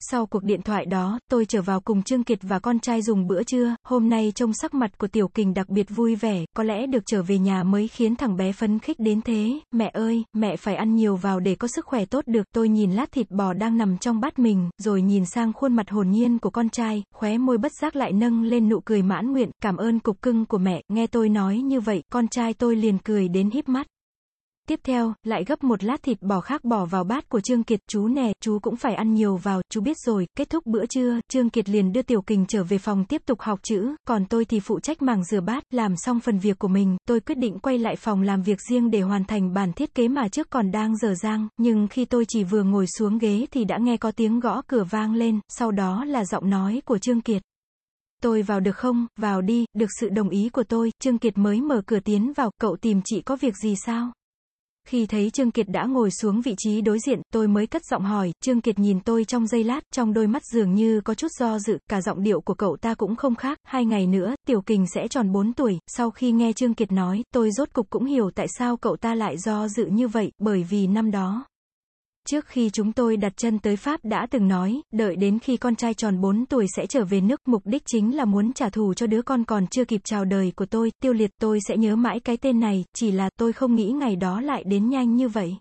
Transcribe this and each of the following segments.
Sau cuộc điện thoại đó, tôi trở vào cùng Trương Kiệt và con trai dùng bữa trưa, hôm nay trông sắc mặt của Tiểu Kình đặc biệt vui vẻ, có lẽ được trở về nhà mới khiến thằng bé phấn khích đến thế, mẹ ơi, mẹ phải ăn nhiều vào để có sức khỏe tốt được, tôi nhìn lát thịt bò đang nằm trong bát mình, rồi nhìn sang khuôn mặt hồn nhiên của con trai, khóe môi bất giác lại nâng lên nụ cười mãn nguyện, cảm ơn cục cưng của mẹ, nghe tôi nói như vậy, con trai tôi liền cười đến híp mắt. Tiếp theo, lại gấp một lát thịt bò khác bỏ vào bát của Trương Kiệt, chú nè, chú cũng phải ăn nhiều vào, chú biết rồi, kết thúc bữa trưa, Trương Kiệt liền đưa Tiểu Kình trở về phòng tiếp tục học chữ, còn tôi thì phụ trách mảng rửa bát, làm xong phần việc của mình, tôi quyết định quay lại phòng làm việc riêng để hoàn thành bản thiết kế mà trước còn đang dở dang, nhưng khi tôi chỉ vừa ngồi xuống ghế thì đã nghe có tiếng gõ cửa vang lên, sau đó là giọng nói của Trương Kiệt. Tôi vào được không, vào đi, được sự đồng ý của tôi, Trương Kiệt mới mở cửa tiến vào, cậu tìm chị có việc gì sao? Khi thấy Trương Kiệt đã ngồi xuống vị trí đối diện, tôi mới cất giọng hỏi, Trương Kiệt nhìn tôi trong giây lát, trong đôi mắt dường như có chút do dự, cả giọng điệu của cậu ta cũng không khác, hai ngày nữa, Tiểu Kình sẽ tròn 4 tuổi, sau khi nghe Trương Kiệt nói, tôi rốt cục cũng hiểu tại sao cậu ta lại do dự như vậy, bởi vì năm đó, Trước khi chúng tôi đặt chân tới Pháp đã từng nói, đợi đến khi con trai tròn 4 tuổi sẽ trở về nước, mục đích chính là muốn trả thù cho đứa con còn chưa kịp chào đời của tôi, tiêu liệt tôi sẽ nhớ mãi cái tên này, chỉ là tôi không nghĩ ngày đó lại đến nhanh như vậy.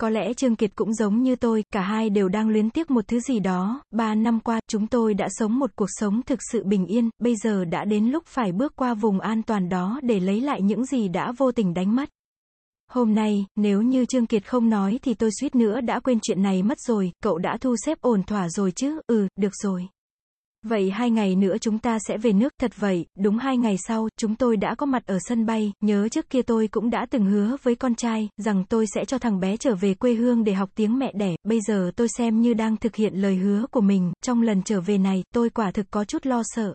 Có lẽ Trương Kiệt cũng giống như tôi, cả hai đều đang luyến tiếc một thứ gì đó, ba năm qua, chúng tôi đã sống một cuộc sống thực sự bình yên, bây giờ đã đến lúc phải bước qua vùng an toàn đó để lấy lại những gì đã vô tình đánh mất. Hôm nay, nếu như Trương Kiệt không nói thì tôi suýt nữa đã quên chuyện này mất rồi, cậu đã thu xếp ổn thỏa rồi chứ, ừ, được rồi. Vậy hai ngày nữa chúng ta sẽ về nước, thật vậy, đúng hai ngày sau, chúng tôi đã có mặt ở sân bay, nhớ trước kia tôi cũng đã từng hứa với con trai, rằng tôi sẽ cho thằng bé trở về quê hương để học tiếng mẹ đẻ, bây giờ tôi xem như đang thực hiện lời hứa của mình, trong lần trở về này, tôi quả thực có chút lo sợ.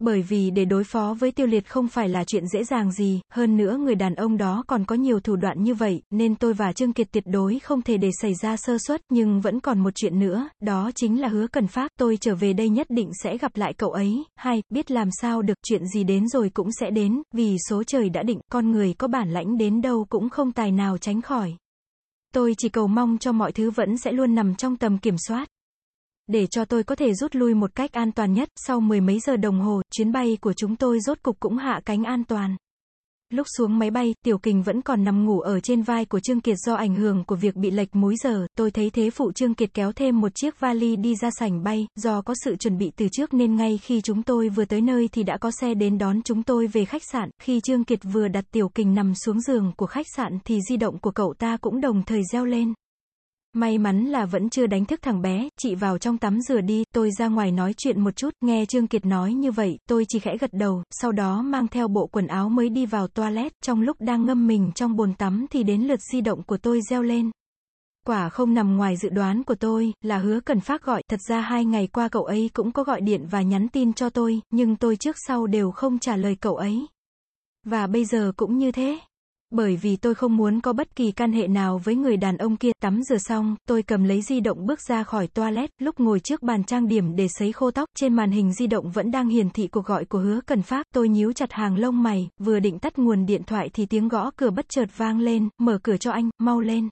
Bởi vì để đối phó với tiêu liệt không phải là chuyện dễ dàng gì, hơn nữa người đàn ông đó còn có nhiều thủ đoạn như vậy, nên tôi và Trương Kiệt tuyệt đối không thể để xảy ra sơ suất, nhưng vẫn còn một chuyện nữa, đó chính là hứa cần phát, tôi trở về đây nhất định sẽ gặp lại cậu ấy, hai, biết làm sao được, chuyện gì đến rồi cũng sẽ đến, vì số trời đã định, con người có bản lãnh đến đâu cũng không tài nào tránh khỏi. Tôi chỉ cầu mong cho mọi thứ vẫn sẽ luôn nằm trong tầm kiểm soát để cho tôi có thể rút lui một cách an toàn nhất, sau mười mấy giờ đồng hồ, chuyến bay của chúng tôi rốt cục cũng hạ cánh an toàn. Lúc xuống máy bay, Tiểu Kình vẫn còn nằm ngủ ở trên vai của Trương Kiệt do ảnh hưởng của việc bị lệch múi giờ, tôi thấy thế phụ Trương Kiệt kéo thêm một chiếc vali đi ra sảnh bay, do có sự chuẩn bị từ trước nên ngay khi chúng tôi vừa tới nơi thì đã có xe đến đón chúng tôi về khách sạn, khi Trương Kiệt vừa đặt Tiểu Kình nằm xuống giường của khách sạn thì di động của cậu ta cũng đồng thời reo lên. May mắn là vẫn chưa đánh thức thằng bé, chị vào trong tắm rửa đi, tôi ra ngoài nói chuyện một chút, nghe Trương Kiệt nói như vậy, tôi chỉ khẽ gật đầu, sau đó mang theo bộ quần áo mới đi vào toilet, trong lúc đang ngâm mình trong bồn tắm thì đến lượt di động của tôi reo lên. Quả không nằm ngoài dự đoán của tôi, là hứa cần phát gọi, thật ra hai ngày qua cậu ấy cũng có gọi điện và nhắn tin cho tôi, nhưng tôi trước sau đều không trả lời cậu ấy. Và bây giờ cũng như thế. Bởi vì tôi không muốn có bất kỳ can hệ nào với người đàn ông kia, tắm rửa xong, tôi cầm lấy di động bước ra khỏi toilet, lúc ngồi trước bàn trang điểm để sấy khô tóc, trên màn hình di động vẫn đang hiển thị cuộc gọi của hứa cần phát, tôi nhíu chặt hàng lông mày, vừa định tắt nguồn điện thoại thì tiếng gõ cửa bất chợt vang lên, mở cửa cho anh, mau lên.